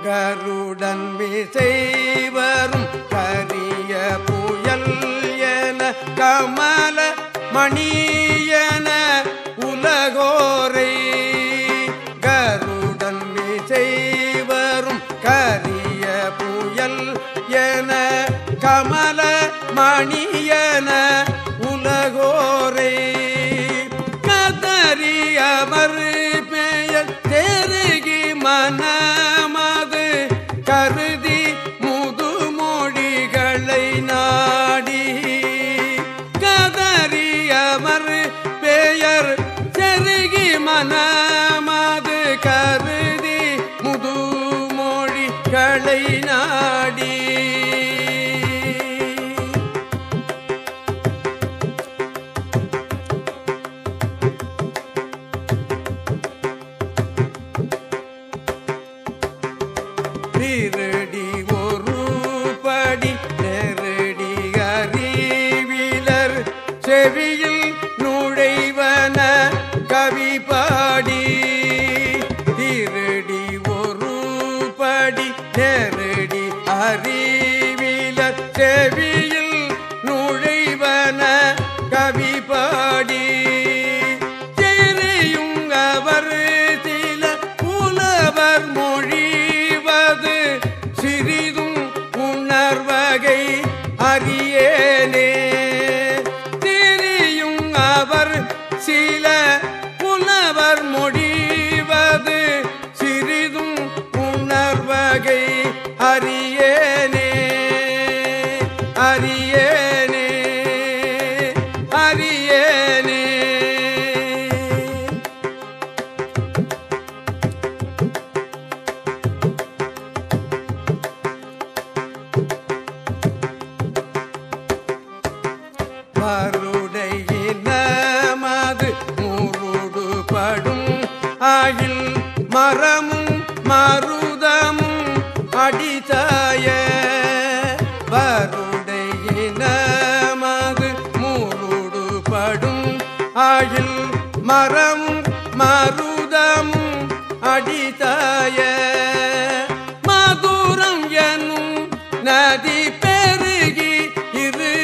கருடன் மிசைவரும் கரிய புயல் என கமல மணியன உலகோரை. கருடன் மிசைவரும் கரிய புயல் என கமல மணியன உலகோரை. கதறி அமர் பெயர் தெருகி மன திருடி ஒரு படி நெருடி அறிவிலர் செவியில் ಮೇಲೆ மருதம் அடிதாய வருடையினமது முருடுபடும் ஆயில் மரம் மருதம் அடிதாய மதுரம் எனும் நதி பெருகி இரு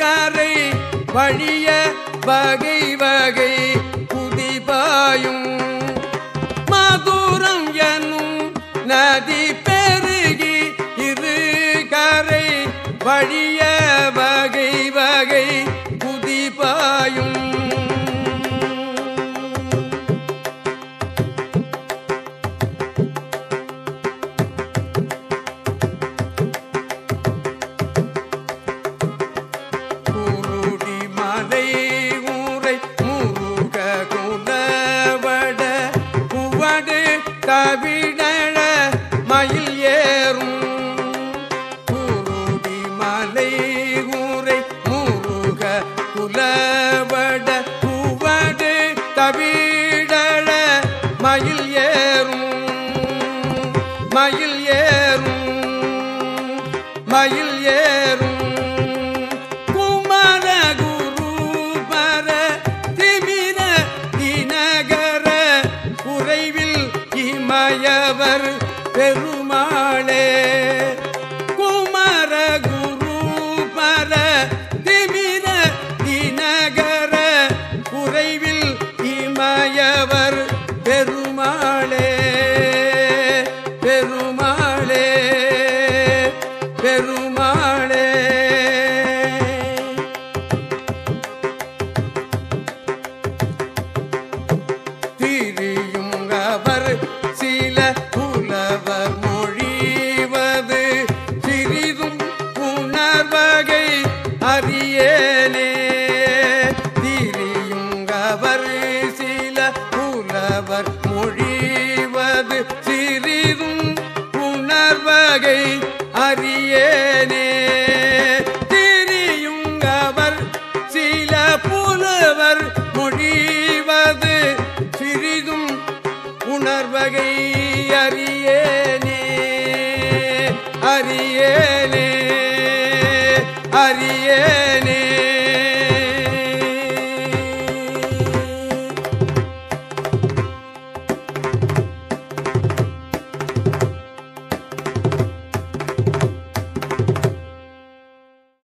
கரை வழிய வகை குவடு கவிடழ மயில் ஏறும். குருடி மலை ஊரை முருக குலவட குவடு கவிடழ மயில் ஏறும். மயில் ஏறும். மயில் ஏறும். haber அரியேனே அரியேனே